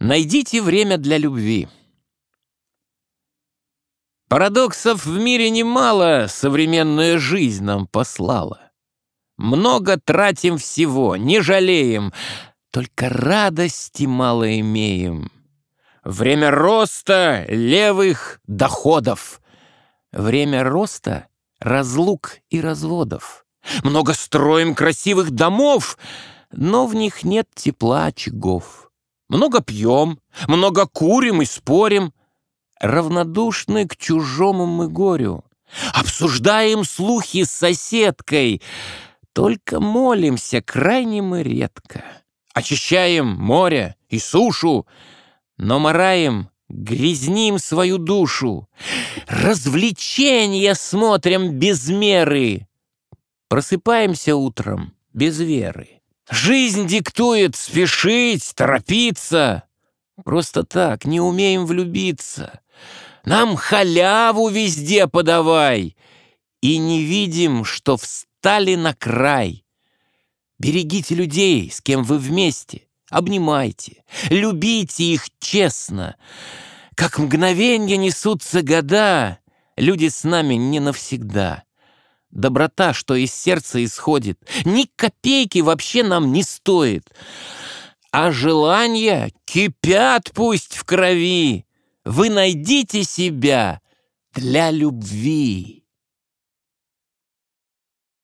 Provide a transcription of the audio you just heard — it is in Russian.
Найдите время для любви. Парадоксов в мире немало современная жизнь нам послала. Много тратим всего, не жалеем, только радости мало имеем. Время роста левых доходов. Время роста разлук и разводов. Много строим красивых домов, но в них нет тепла очагов. Много пьем, много курим и спорим. Равнодушны к чужому мы горю. Обсуждаем слухи с соседкой. Только молимся крайне мы редко. Очищаем море и сушу, но мораем, грязним свою душу. Развлечения смотрим без меры. Просыпаемся утром без веры. Жизнь диктует спешить, торопиться. Просто так, не умеем влюбиться. Нам халяву везде подавай. И не видим, что встали на край. Берегите людей, с кем вы вместе. Обнимайте, любите их честно. Как мгновенье несутся года, люди с нами не навсегда. Доброта, что из сердца исходит, ни копейки вообще нам не стоит. А желания кипят пусть в крови. Вы найдите себя для любви.